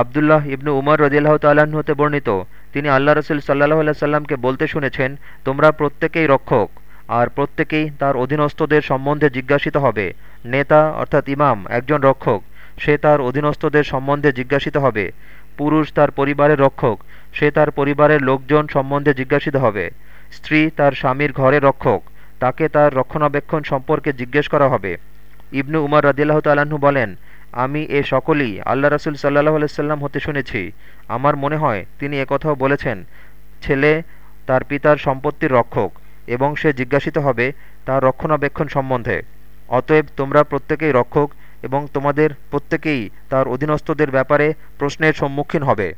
আবদুল্লাহ ইবনু উমর রদিল্লাহ তাল্লাহ্ন হতে বর্ণিত। তিনি আল্লাহ রসুল সাল্লাহ আল্লাহ সাল্লামকে বলতে শুনেছেন, তোমরা প্রত্যেকেই রক্ষক, আর প্রত্যেকেই তার অধীনস্থদের সম্বন্ধে জিজ্ঞাসিত হবে। নেতা অর্থাৎ ইমাম, একজন রক্ষক, সে তার অধীনস্থদের সম্বন্ধে জিজ্ঞাসিত হবে। পুরুষ তার পরিবারের রক্ষক, সে তার পরিবারের লোকজন সম্বন্ধে জিজ্ঞাসিত হবে। স্ত্রী তার স্বামীর ঘরে রক্ষক, তাকে তার রক্ষণাবেক্ষণ সম্পর্কে জিজ্ঞেস করা হবে। ইবনু উমর রদিল্লাহ তাল্লাহ্ন বলেন আমি এ সকলই আল্লাহ রসুল সাল্লাহ আলাইসাল্লাম হতে শুনেছি। আমার মনে হয় তিনি একথাও বলেছেন, ছেলে তার পিতার সম্পত্তির রক্ষক এবং সে জিজ্ঞাসিত হবে তার রক্ষণাবেক্ষণ সম্বন্ধে। অতএব তোমরা প্রত্যেকেই রক্ষক এবং তোমাদের প্রত্যেকেই তার অধীনস্থদের ব্যাপারে প্রশ্নের সম্মুখীন হবে।